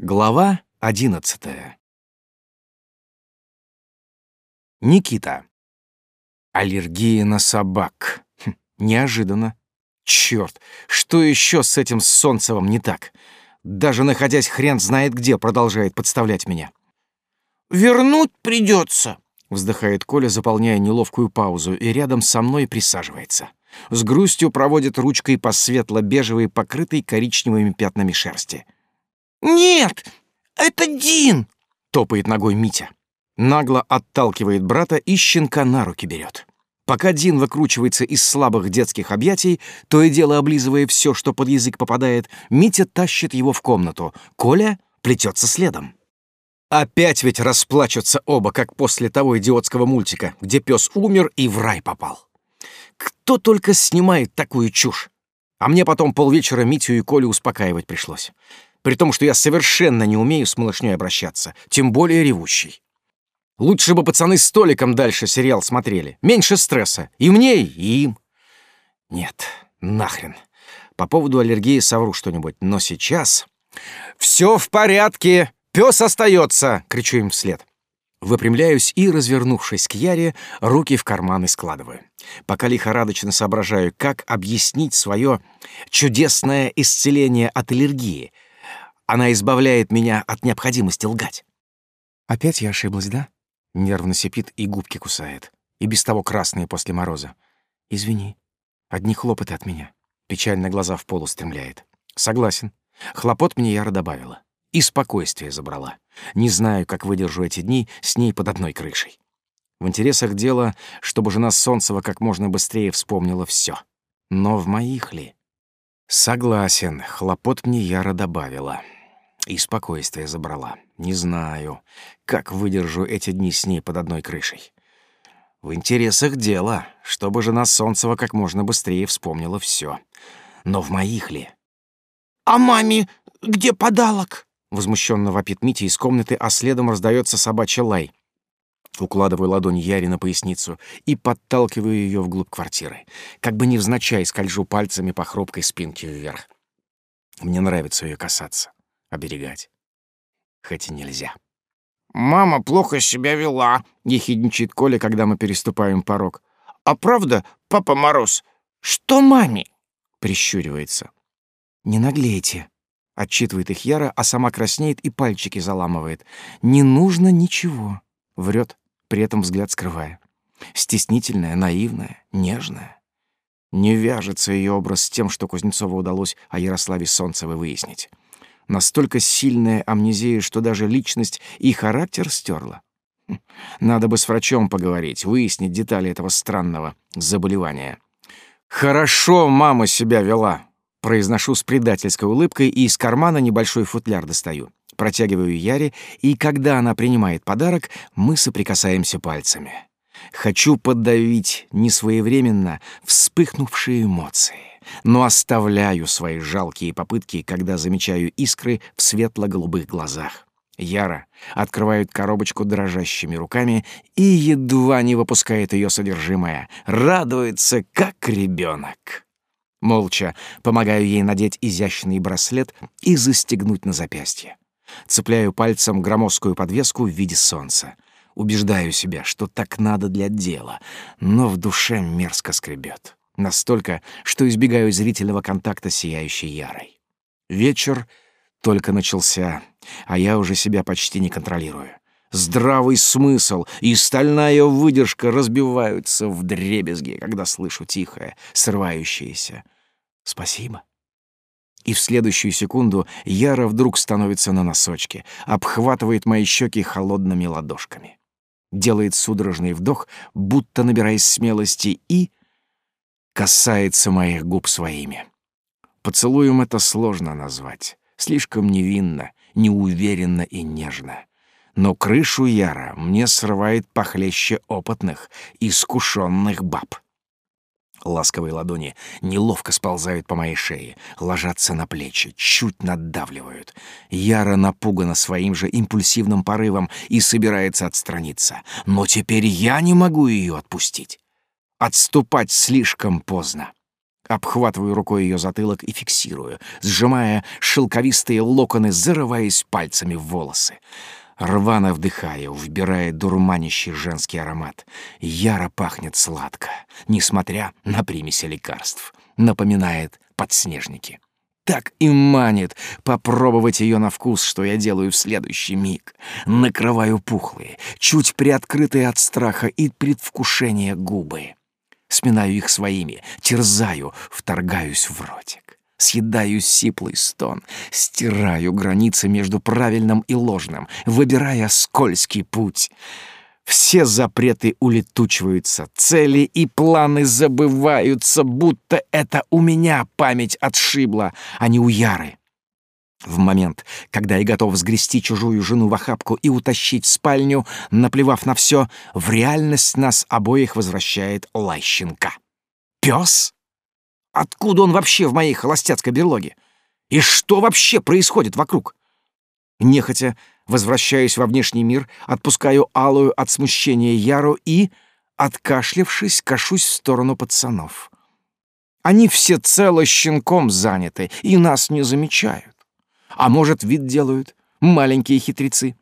Глава одиннадцатая. Никита. Аллергия на собак. Хм, неожиданно. Чёрт, что ещё с этим Солнцевым не так? Даже находясь хрен знает где, продолжает подставлять меня. «Вернуть придётся», — вздыхает Коля, заполняя неловкую паузу, и рядом со мной присаживается. С грустью проводит ручкой по светло-бежевой, покрытой коричневыми пятнами шерсти. «Нет, это Дин!» — топает ногой Митя. Нагло отталкивает брата и щенка на руки берет. Пока Дин выкручивается из слабых детских объятий, то и дело облизывая все, что под язык попадает, Митя тащит его в комнату. Коля плетется следом. Опять ведь расплачутся оба, как после того идиотского мультика, где пес умер и в рай попал. Кто только снимает такую чушь? А мне потом полвечера Митю и Колю успокаивать пришлось при том, что я совершенно не умею с малышней обращаться, тем более ревущий. Лучше бы пацаны с Толиком дальше сериал смотрели. Меньше стресса. И мне, и им. Нет, нахрен. По поводу аллергии совру что-нибудь, но сейчас... «Все в порядке! Пес остается!» — кричу им вслед. Выпрямляюсь и, развернувшись к Яре, руки в карманы складываю. Пока лихорадочно соображаю, как объяснить свое чудесное исцеление от аллергии — она избавляет меня от необходимости лгать. Опять я ошиблась, да? Нервно сипит и губки кусает. И без того красные после мороза. Извини. Одни хлопоты от меня. Печально глаза в пол устремляет. Согласен. Хлопот мне Яра добавила. И спокойствие забрала. Не знаю, как выдержу эти дни с ней под одной крышей. В интересах дела, чтобы жена Солнцева как можно быстрее вспомнила все. Но в моих ли? Согласен, хлопот мне Яра добавила. И спокойствие забрала. Не знаю, как выдержу эти дни с ней под одной крышей. В интересах дела, чтобы жена Солнцева как можно быстрее вспомнила все. Но в моих ли? «А маме где подалок?» Возмущенно вопит Митя из комнаты, а следом раздается собачий лай. Укладываю ладонь Яре на поясницу и подталкиваю ее вглубь квартиры. Как бы невзначай скольжу пальцами по хрупкой спинке вверх. Мне нравится ее касаться оберегать. Хоть и нельзя. «Мама плохо себя вела», — ехидничает Коля, когда мы переступаем порог. «А правда, Папа Мороз, что маме?» — прищуривается. «Не наглейте», — отчитывает их Яра, а сама краснеет и пальчики заламывает. «Не нужно ничего», — врет, при этом взгляд скрывая. Стеснительная, наивная, нежная. Не вяжется ее образ с тем, что Кузнецову удалось о Ярославе Солнцевой выяснить. Настолько сильная амнезия, что даже личность и характер стерла. Хм, надо бы с врачом поговорить, выяснить детали этого странного заболевания. «Хорошо мама себя вела», — произношу с предательской улыбкой и из кармана небольшой футляр достаю. Протягиваю Яре, и когда она принимает подарок, мы соприкасаемся пальцами. Хочу подавить несвоевременно вспыхнувшие эмоции но оставляю свои жалкие попытки, когда замечаю искры в светло-голубых глазах. Яра открывает коробочку дрожащими руками и едва не выпускает ее содержимое. Радуется, как ребенок. Молча помогаю ей надеть изящный браслет и застегнуть на запястье. Цепляю пальцем громоздкую подвеску в виде солнца. Убеждаю себя, что так надо для дела, но в душе мерзко скребет. Настолько, что избегаю зрительного контакта с сияющей Ярой. Вечер только начался, а я уже себя почти не контролирую. Здравый смысл и стальная выдержка разбиваются в дребезги, когда слышу тихое, срывающееся «Спасибо». И в следующую секунду Яра вдруг становится на носочки, обхватывает мои щеки холодными ладошками. Делает судорожный вдох, будто набираясь смелости, и касается моих губ своими. Поцелуем это сложно назвать. Слишком невинно, неуверенно и нежно. Но крышу Яра мне срывает похлеще опытных, искушенных баб. Ласковые ладони неловко сползают по моей шее, ложатся на плечи, чуть надавливают. Яра напугана своим же импульсивным порывом и собирается отстраниться. Но теперь я не могу ее отпустить. Отступать слишком поздно. Обхватываю рукой ее затылок и фиксирую, сжимая шелковистые локоны, зарываясь пальцами в волосы. Рвано вдыхаю, вбирая дурманящий женский аромат. Яро пахнет сладко, несмотря на примеси лекарств. Напоминает подснежники. Так и манит попробовать ее на вкус, что я делаю в следующий миг. Накрываю пухлые, чуть приоткрытые от страха и предвкушения губы. Сминаю их своими, терзаю, вторгаюсь в ротик. Съедаю сиплый стон, стираю границы между правильным и ложным, выбирая скользкий путь. Все запреты улетучиваются, цели и планы забываются, будто это у меня память отшибла, а не у Яры. В момент, когда я готов сгрести чужую жену в охапку и утащить в спальню, наплевав на все, в реальность нас обоих возвращает лай щенка. Пес? Откуда он вообще в моей холостяцкой берлоге? И что вообще происходит вокруг? Нехотя возвращаюсь во внешний мир, отпускаю алую от смущения Яру и, откашлявшись, кашусь в сторону пацанов. Они все цело щенком заняты и нас не замечают. А может, вид делают, маленькие хитрецы.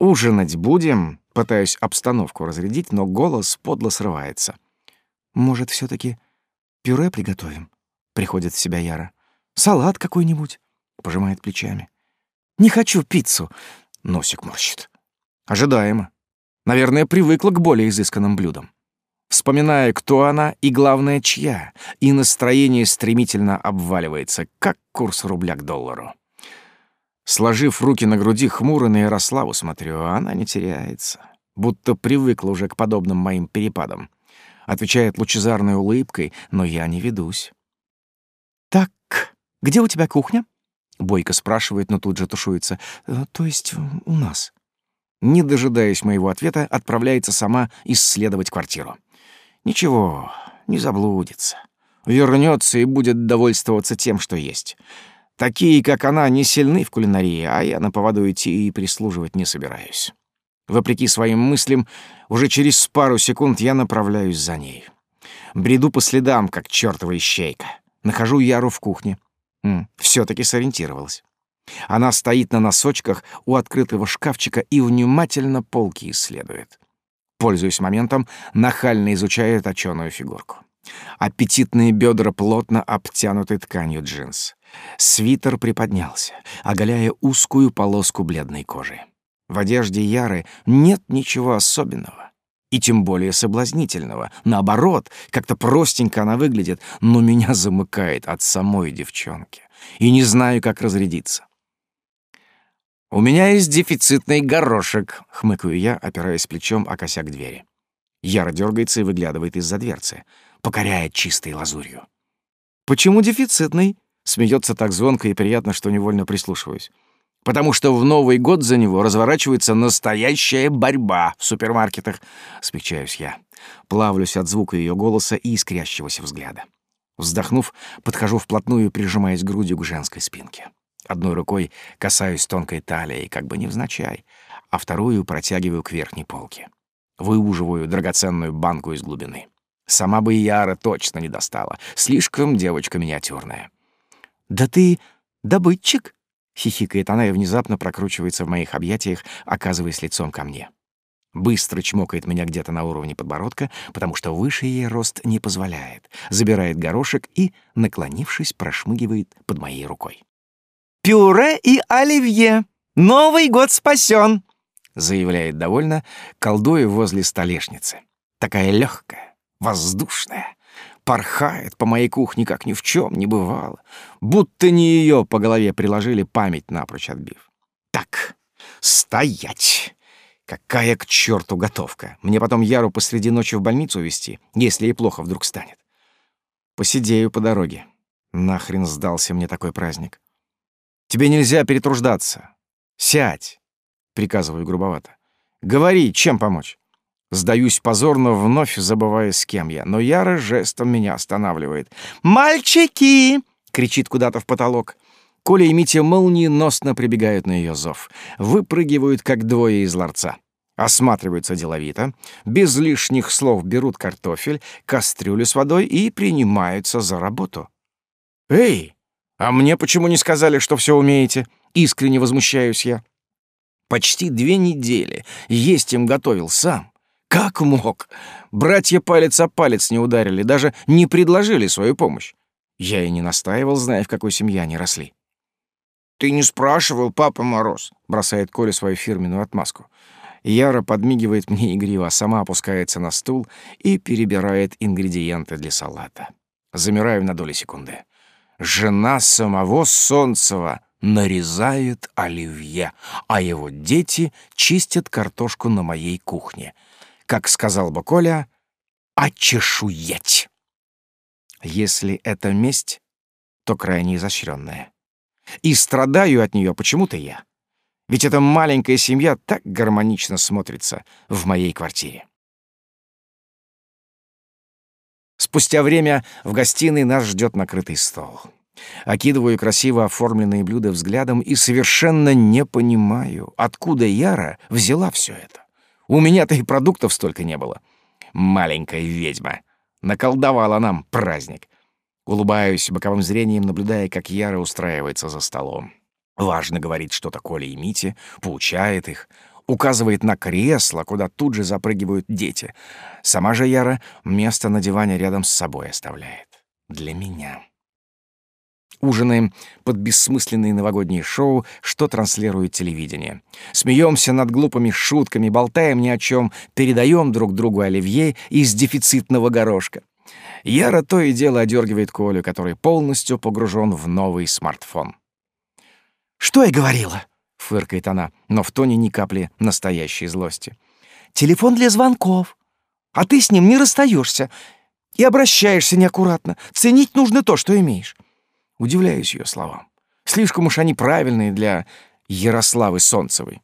Ужинать будем, пытаюсь обстановку разрядить, но голос подло срывается. Может, все таки пюре приготовим? Приходит в себя Яра. Салат какой-нибудь? Пожимает плечами. Не хочу пиццу. Носик морщит. Ожидаемо. Наверное, привыкла к более изысканным блюдам. Вспоминая, кто она и, главное, чья, и настроение стремительно обваливается, как курс рубля к доллару. Сложив руки на груди, хмуро на Ярославу смотрю, а она не теряется, будто привыкла уже к подобным моим перепадам. Отвечает лучезарной улыбкой, но я не ведусь. «Так, где у тебя кухня?» Бойко спрашивает, но тут же тушуется. «Э, «То есть у нас?» Не дожидаясь моего ответа, отправляется сама исследовать квартиру. Ничего, не заблудится. Вернется и будет довольствоваться тем, что есть. Такие, как она, не сильны в кулинарии, а я на поводу идти и прислуживать не собираюсь. Вопреки своим мыслям, уже через пару секунд я направляюсь за ней. Бреду по следам, как чёртова ищейка. Нахожу Яру в кухне. все таки сориентировалась. Она стоит на носочках у открытого шкафчика и внимательно полки исследует пользуясь моментом, нахально изучая точёную фигурку. Аппетитные бедра плотно обтянуты тканью джинс. Свитер приподнялся, оголяя узкую полоску бледной кожи. В одежде Яры нет ничего особенного. И тем более соблазнительного. Наоборот, как-то простенько она выглядит, но меня замыкает от самой девчонки. И не знаю, как разрядиться. «У меня есть дефицитный горошек», — хмыкаю я, опираясь плечом о косяк двери. Яра дергается и выглядывает из-за дверцы, покоряет чистой лазурью. «Почему дефицитный?» — смеется так звонко и приятно, что невольно прислушиваюсь. «Потому что в Новый год за него разворачивается настоящая борьба в супермаркетах», — смягчаюсь я. Плавлюсь от звука ее голоса и искрящегося взгляда. Вздохнув, подхожу вплотную прижимаясь грудью к женской спинке. Одной рукой касаюсь тонкой талии, как бы невзначай, а вторую протягиваю к верхней полке. Выуживаю драгоценную банку из глубины. Сама бы Яра точно не достала. Слишком девочка миниатюрная. «Да ты добытчик?» — хихикает она и внезапно прокручивается в моих объятиях, оказываясь лицом ко мне. Быстро чмокает меня где-то на уровне подбородка, потому что выше ей рост не позволяет, забирает горошек и, наклонившись, прошмыгивает под моей рукой. «Пюре и оливье! Новый год спасен!» заявляет довольно, колдуя возле столешницы. Такая легкая, воздушная, порхает по моей кухне, как ни в чем не бывало, будто не ее по голове приложили, память напрочь отбив. «Так, стоять!» Какая к черту готовка! Мне потом Яру посреди ночи в больницу везти, если ей плохо вдруг станет. Посидею по дороге. Нахрен сдался мне такой праздник. Тебе нельзя перетруждаться. Сядь, приказываю грубовато. Говори, чем помочь. Сдаюсь позорно, вновь забывая, с кем я, но Яра жестом меня останавливает. «Мальчики!» — кричит куда-то в потолок. Коля и Митя молниеносно прибегают на ее зов. Выпрыгивают, как двое из ларца. Осматриваются деловито, без лишних слов берут картофель, кастрюлю с водой и принимаются за работу. «Эй, а мне почему не сказали, что все умеете?» Искренне возмущаюсь я. Почти две недели есть им готовил сам. Как мог? Братья палец о палец не ударили, даже не предложили свою помощь. Я и не настаивал, зная, в какой семье они росли. «Ты не спрашивал, Папа Мороз», — бросает Коля свою фирменную отмазку. Яра подмигивает мне игриво, сама опускается на стул и перебирает ингредиенты для салата. Замираю на доли секунды. Жена самого Солнцева нарезает оливье, а его дети чистят картошку на моей кухне. Как сказал бы Коля, «очешуеть». Если это месть, то крайне изощренная. И страдаю от нее почему-то я. Ведь эта маленькая семья так гармонично смотрится в моей квартире. Спустя время в гостиной нас ждет накрытый стол. Окидываю красиво оформленные блюда взглядом и совершенно не понимаю, откуда Яра взяла все это. У меня-то и продуктов столько не было. Маленькая ведьма. Наколдовала нам праздник. Улыбаюсь боковым зрением, наблюдая, как Яра устраивается за столом. Важно говорить что-то Коле и Мите, поучает их, указывает на кресло, куда тут же запрыгивают дети. Сама же Яра место на диване рядом с собой оставляет. Для меня. Ужинаем под бессмысленные новогодние шоу, что транслирует телевидение. Смеемся над глупыми шутками, болтаем ни о чем, передаем друг другу оливье из дефицитного горошка. Яра то и дело одергивает Колю, который полностью погружен в новый смартфон. «Что я говорила?» — фыркает она, но в тоне ни капли настоящей злости. «Телефон для звонков. А ты с ним не расстаешься и обращаешься неаккуратно. Ценить нужно то, что имеешь». Удивляюсь ее словам. Слишком уж они правильные для Ярославы Солнцевой.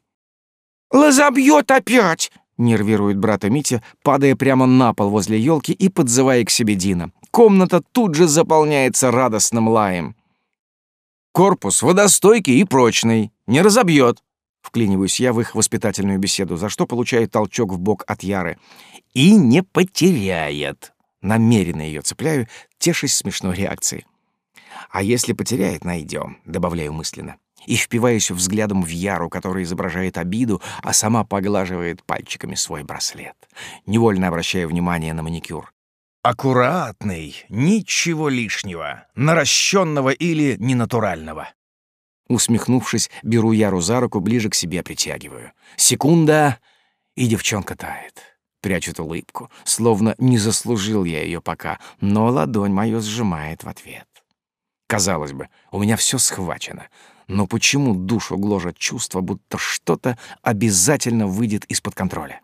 «Лазобьет опять!» — нервирует брата Митя, падая прямо на пол возле елки и подзывая к себе Дина. Комната тут же заполняется радостным лаем. Корпус водостойкий и прочный, не разобьет. Вклиниваюсь я в их воспитательную беседу, за что получаю толчок в бок от Яры. И не потеряет. Намеренно ее цепляю, тешись смешной реакцией. А если потеряет, найдем, добавляю мысленно. И впиваюсь взглядом в Яру, которая изображает обиду, а сама поглаживает пальчиками свой браслет. Невольно обращаю внимание на маникюр. Аккуратный, ничего лишнего, наращенного или ненатурального. Усмехнувшись, беру Яру за руку, ближе к себе притягиваю. Секунда, и девчонка тает. Прячет улыбку, словно не заслужил я ее пока, но ладонь мою сжимает в ответ. Казалось бы, у меня все схвачено, но почему душу гложет чувство, будто что-то обязательно выйдет из-под контроля?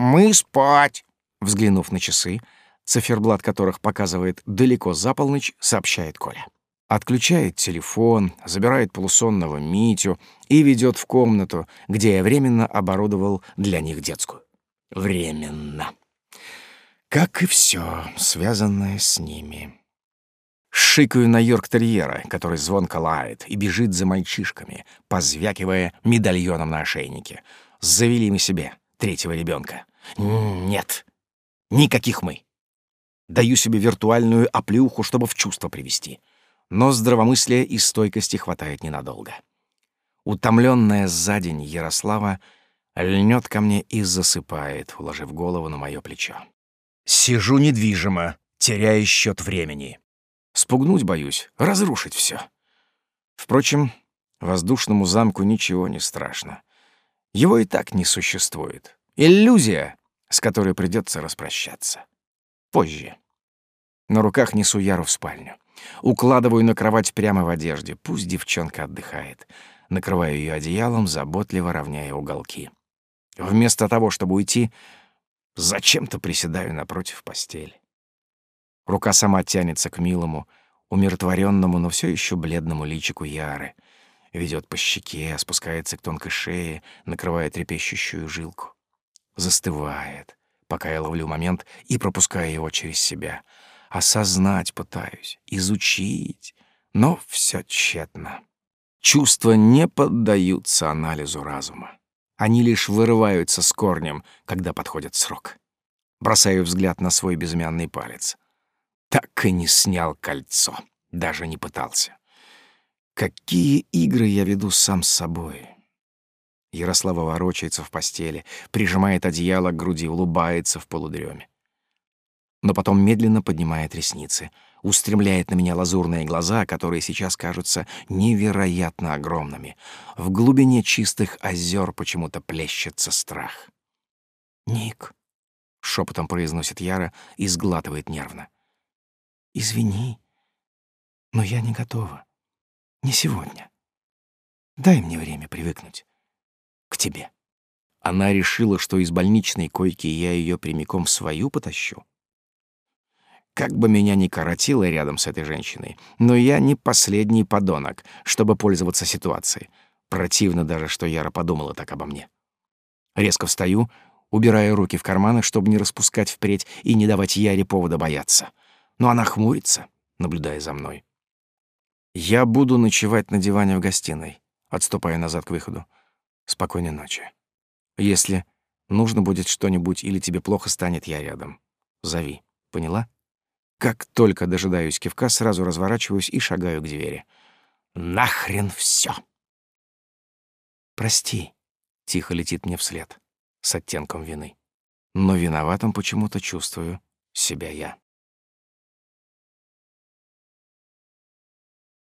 «Мы спать!» Взглянув на часы, циферблат которых показывает далеко за полночь, сообщает Коля. Отключает телефон, забирает полусонного Митю и ведет в комнату, где я временно оборудовал для них детскую. Временно. Как и все, связанное с ними. Шикаю на Йорк-терьера, который звонко лает и бежит за мальчишками, позвякивая медальоном на ошейнике. Завели мы себе третьего ребенка. Нет, никаких мы. Даю себе виртуальную оплюху, чтобы в чувство привести. Но здравомыслия и стойкости хватает ненадолго. Утомленная за день Ярослава льнет ко мне и засыпает, уложив голову на мое плечо. Сижу недвижимо, теряя счет времени. Спугнуть боюсь, разрушить все. Впрочем, воздушному замку ничего не страшно. Его и так не существует. Иллюзия, с которой придется распрощаться. Позже. На руках несу Яру в спальню. Укладываю на кровать прямо в одежде. Пусть девчонка отдыхает. Накрываю ее одеялом, заботливо равняя уголки. Вместо того, чтобы уйти, зачем-то приседаю напротив постели. Рука сама тянется к милому, умиротворенному, но все еще бледному личику Яры. Ведет по щеке, спускается к тонкой шее, накрывая трепещущую жилку. Застывает, пока я ловлю момент и пропускаю его через себя. Осознать пытаюсь, изучить, но все тщетно. Чувства не поддаются анализу разума. Они лишь вырываются с корнем, когда подходит срок. Бросаю взгляд на свой безымянный палец. Так и не снял кольцо, даже не пытался. Какие игры я веду сам с собой. Ярослава ворочается в постели, прижимает одеяло к груди, улыбается в полудреме. Но потом медленно поднимает ресницы, устремляет на меня лазурные глаза, которые сейчас кажутся невероятно огромными. В глубине чистых озер почему-то плещется страх. «Ник», — шепотом произносит Яра и сглатывает нервно. «Извини, но я не готова. Не сегодня. Дай мне время привыкнуть к тебе. Она решила, что из больничной койки я ее прямиком в свою потащу. Как бы меня ни коротило рядом с этой женщиной, но я не последний подонок, чтобы пользоваться ситуацией. Противно даже, что Яра подумала так обо мне. Резко встаю, убирая руки в карманы, чтобы не распускать впредь и не давать Яре повода бояться. Но она хмурится, наблюдая за мной. Я буду ночевать на диване в гостиной, отступая назад к выходу. Спокойной ночи. Если нужно будет что-нибудь или тебе плохо станет, я рядом. Зови. Поняла? Как только дожидаюсь кивка, сразу разворачиваюсь и шагаю к двери. Нахрен все. Прости, тихо летит мне вслед, с оттенком вины. Но виноватым почему-то чувствую себя я.